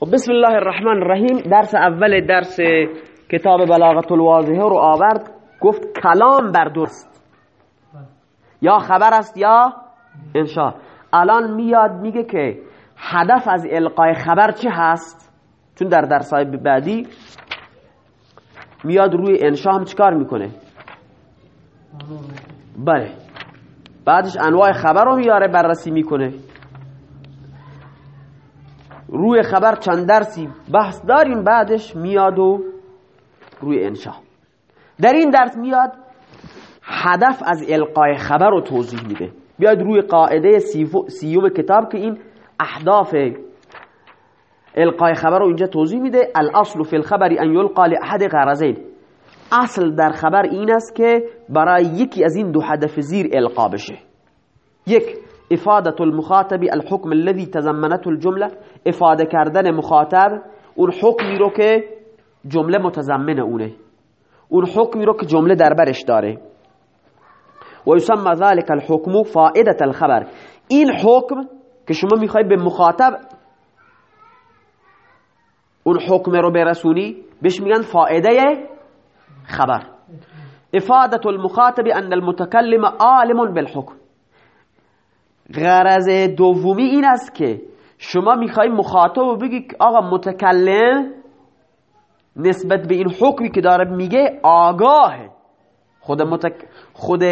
خب بسم الله الرحمن الرحیم. درس اول درس کتاب بلاغت الواضحه رو آورد گفت کلام بر درست. یا خبر است یا انشاء. الان میاد میگه که هدف از القای خبر چه هست؟ چون در درسای بعدی میاد روی انشاء هم چیکار می‌کنه؟ بله. بعدش انواع خبر رو میاره بررسی می‌کنه. روی خبر چند درسی بحث داریم بعدش میاد و روی انشاء. در این درس میاد هدف از القای خبر رو توضیح میده. بیاد روی قاعده سیوم کتاب که این اهداف القای خبر رو اینجا توضیح میده. الاصل فی الخبر ان یلقا لاحد غرضین. اصل در خبر این است که برای یکی از این دو هدف زیر القا بشه. یک افادت المخاطب الحكم الذي تزمنته الجملة إفادة کردن مخاطب رو که جمله متضمن اونه. رو که جمله در برش داره. و یسمى ذلك الحكم فائدة الخبر. این حکم که شما میخوای به مخاطب اون حکم رو برسونی بهش میگن فائده خبر. افادت المخاطب أن المتكلم عالم بالحكم غرض دومی این است که شما می‌خوای مخاطب بگی آقا متکلم نسبت به این حکمی که داره میگه آگاهه خود, متک... خود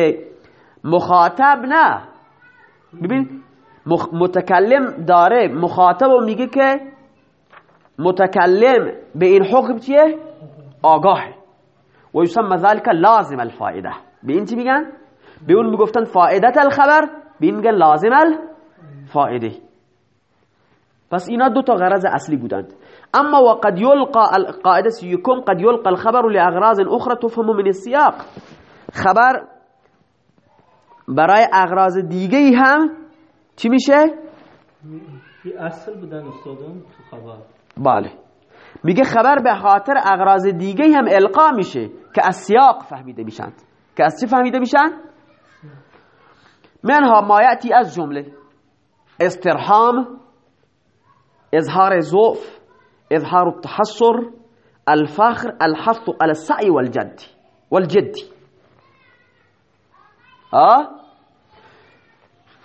مخاطب نه ببین متکلم داره مخاطب میگه که متکلم به این حکم چیه؟ آگاهه و یسمى ذلك لازم الفائده به این چی میگن؟ به اون می‌گفتن فائدت الخبر به این میگن لازم الفائده پس اینا دو تا غرض اصلی بودند. اما وقد يلقى القاعده سيكون قد يلقى الخبر لاغراض اخرى تفهم من السياق خبر برای اغراض دیگه هم چی میشه؟ اصل بودن استادان تو خبر؟ بله. میگه خبر به خاطر اغراض دیگه هم القا میشه که از سیاق فهمیده میشن که از چی فهمیده میشن؟ منها ما یأتی از جمله استرحام اظهار ضعف اظهار التحسر الفخر الحث على السعي والجد والجد. آه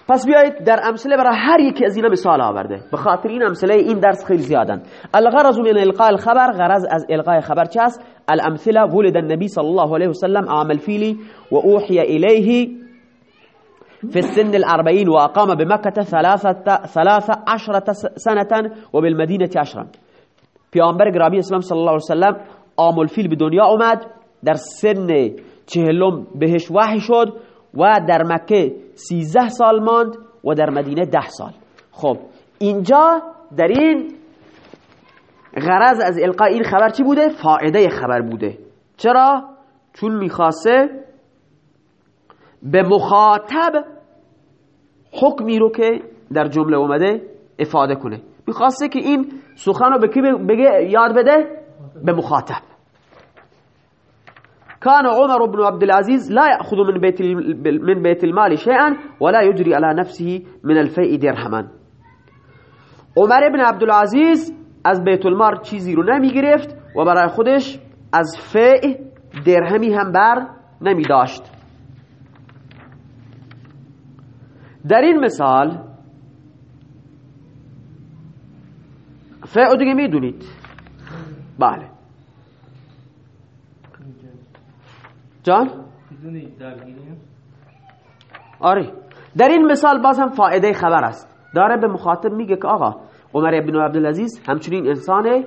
پس بیایید در امثله برای هر یکی از اینا مثال آورده. به خاطر این امثله این درس خیلی زیادن. الغرض من القاء الخبر غرض از القاء خبر چه است؟ الامثله ولد النبي صلى الله عليه وسلم عام الفيل واوحي اليه في السن الأربعين وأقام بمكة ثلاثة, ثلاثة عشرة سنة وبالمدينة عشرا پیامبر گرامی اسلام صلی الله علیه وسلم عام الفیل به دنیا اومد در سن چهلم بهش وحی شد و در مکه سیزده سال ماند و در مدینه ده سال خب اینجا در این غرض از القاء این خبر چی بوده؟ فائده خبر بوده چرا؟ چون می‌خواسته به مخاطب حکمی رو که در جمله اومده افاده کنه. می‌خواسته که این سخن رو به کی بگه یاد بده؟ به مخاطب. كان عمر بن عبد العزيز لا يأخذ من بيت من بيت المال شيئا ولا يجري على نفسه من الفيء درهما. عمر بن عبد العزيز از بیت المال چیزی رو نمی گرفت و برای خودش از فیء درهمی هم بر نمی داشت در این مثال فیء دیگه می‌دونید. بله. جان؟ آره. در این مثال باز هم فایده خبر است. داره به مخاطب میگه که آقا عمر ابن عبدالعزیز همچنین انسان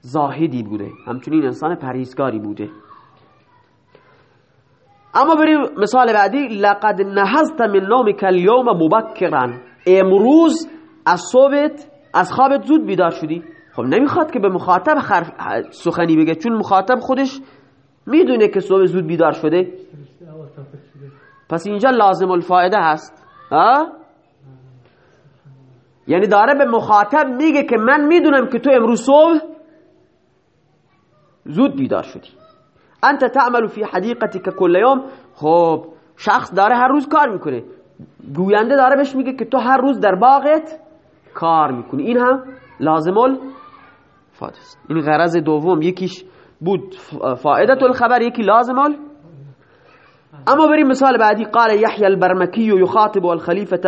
زاهدی بوده همچنین انسان پرهیزگاری بوده. اما بریم مثال بعدی لقد نهزت من نومك اليوم مبکرا. امروز از صبحت از خوابت زود بیدار شدی. خب نمی‌خواد که به مخاطب خرف سخنی بگه چون مخاطب خودش می‌دونه که صبح زود بیدار شده. پس اینجا لازم الفایده هست. ها؟ یعنی داره به مخاطب میگه که من می‌دونم که تو امروز صبح زود بیدار شدی. انت تعمل فی حدیقتک کل یوم خب شخص داره هر روز کار می‌کنه. گوینده داره بهش میگه که تو هر روز در باغت کار می‌کنی. این هم لازم فادست این غرض دوم. یکیش بود فائدت الخبر یکی لازم ال اما بریم مثال بعدی. قال یحیی البرمکی یخاطب الخلیفه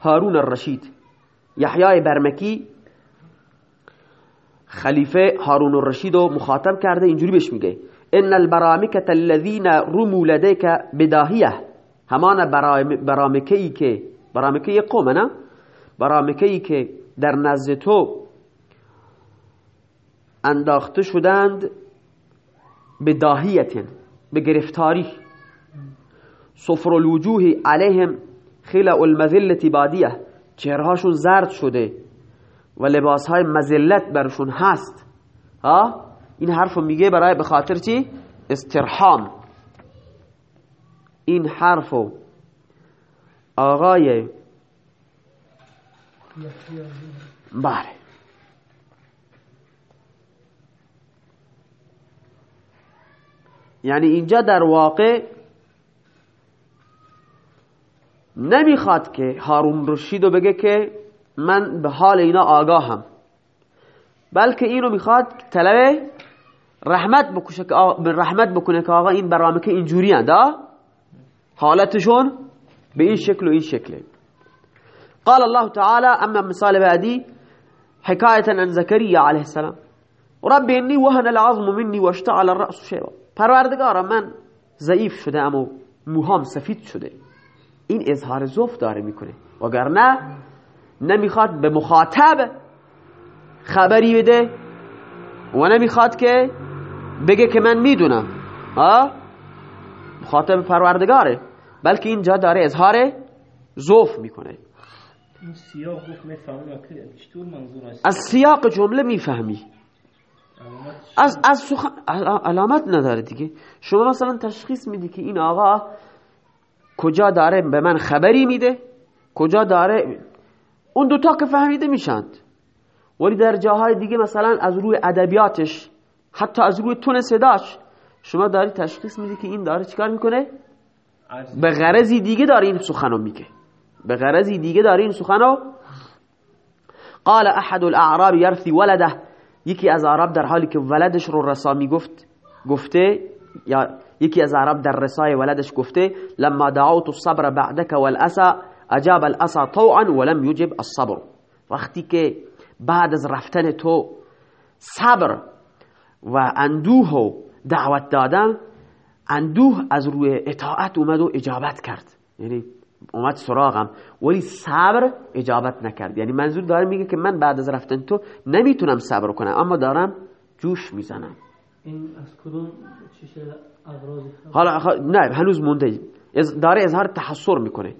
هارون الرشید. یحیای برمکی خلیفه هارون الرشید رو مخاطب کرده اینجوری بهش میگه. ان البرامکه الذين رموا لديك بداهیه همان برامکه که برامکه قوم نه برامکه که در نزد تو انداخته شدند به داهیت به گرفتاری صفر الوجوه علیهم خلع المذلت بادیه. چهرهاشون زرد شده و لباسهای مزلت برشون هست. ها؟ این حرفو میگه برای به خاطر چی؟ استرحام. این حرفو آقای بله. یعنی اینجا در واقع نمی‌خواد که هارون رشیدو بگه که من به حال اینا آگاهم بلکه اینو می‌خواد طلب رحمت بکشه که رحمت بکنه که آقا این برامه که اینجوری حالتشون به این شکل و این شکله قال الله تعالى اما مثال بعدی حکایتا عن زكريا عليه السلام. رب انی وهن العظم مني واشتعل الرأس شيبا پروردگارم من ضعیف شده اما موهام سفید شده. این اظهار زوف داره می‌کنه. وگرنه نمی‌خواد به مخاطب خبری بده و نمی‌خواد که بگه که من می‌دونم. مخاطب پروردگاره. بلکه اینجا داره اظهار زوف می‌کنه. از سیاق جمله می‌فهمی. از از سخن علامت نداره دیگه. شما مثلا تشخیص میدی که این آقا کجا داره به من خبری میده؟ کجا داره؟ اون دوتا که فهمیده میشند. ولی در جاهای دیگه مثلا از روی ادبیاتش حتی از روی تون صداش. شما داری تشخیص میدی که این داره چیکار می‌کنه؟ به غرضی دیگه داره این سخنو میگه. به غرضی دیگه داره این سخنو. قال احد الاعراب يرثي ولده. یکی از عرب در حالی که ولدش رو رسا می‌گفت گفته یا یکی از عرب در رسای ولدش گفته لما دعوت الصبر بعدك والاسا اجاب الاسا طوعا ولم يجب الصبر. وقتی که بعد از رفتن تو صبر و اندوه دعوت دادم اندوه از روی اطاعت اومد و اجابت کرد. یعنی اومد سراغم. ولی صبر اجابت نکرد. یعنی منظور داره میگه که من بعد از رفتن تو نمی‌تونم صبر کنم اما دارم جوش می‌زنم. این از کدوم حالا نه هنوز مونده. داره اظهار تحصر می‌کنه.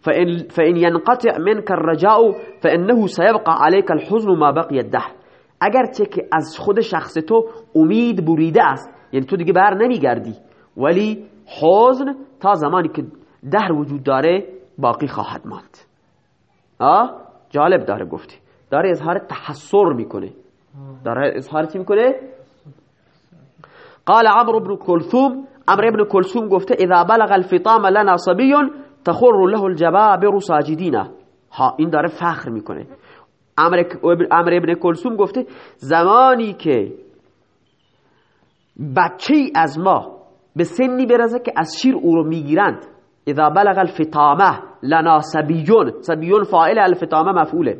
فإن, فإن ينقطع منك الرجاء فإنه سيبقى عليك الحزن ما بقي الدهر. اگرچه که از خود شخص تو امید بریده است یعنی تو دیگه بر نمیگردی. ولی حزن تا زمانی که دهر وجود داره باقی خواهد ماند. آه جالب داره گفتی. داره اظهار تحصر می‌کنه. داره اظهار چی می‌کنه؟ قال عمرو بن كلثوم عمرو بن كلثوم گفته اذا بلغ الفطام لنا صبي تخر له الجبابر ساجدين. ها این داره فخر می‌کنه. عمرو ابن کلثوم گفته زمانی که بچه از ما به سنی برزه که از شیر او رو می‌گیرند اذا بلغ الفطامه لنا سبیون سبیون فاعل الفطامه مفعوله.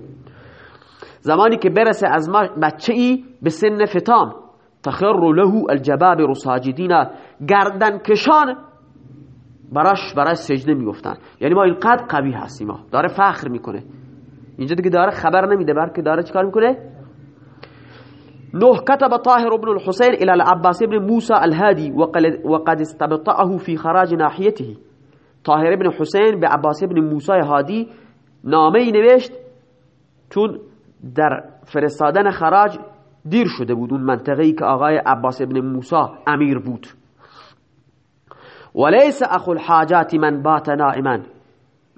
زمانی که برسه از ما بچه ای به سن فطام تخر له الجباب ساجدین گردن کشان براش برای سجده می‌گفتن. یعنی ما اینقدر قوی هستیم ما. داره فخر می‌کنه. اینجا دیگه داره خبر نمیده بلکه داره چیکار می‌کنه؟ نوح كتب طاهر بن الحسين الى العباس بن موسى الهادي وقد استبطأه في خراج ناحيته طاهر بن حسین به عباس بن موسی هادی نامه نوشت چون در فرستادن خراج دیر شده بود. اون منطقه‌ای که آقای عباس بن موسی امیر بود. ولیس اخو الحاجات من بات نائما.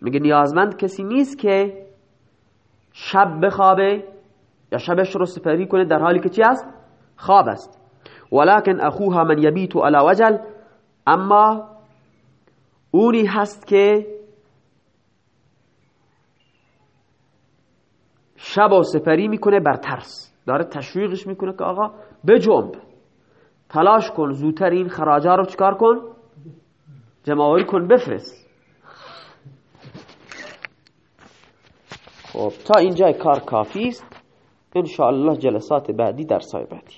میگه نیازمند کسی نیست که شب بخوابه یا شبش رو سپری کنه در حالی که چی است؟ خواب است. ولكن اخوها من یبیت على وجل اما اونی هست که شب و سپری می‌کنه بر ترس. داره تشویقش می‌کنه که آقا بجنب. تلاش کن زودتر این خراجا رو چکار کن؟ جمعوری کن بفرست. خب تا اینجا کار کافی است. ان الله جلسات بعدی در سای بعدی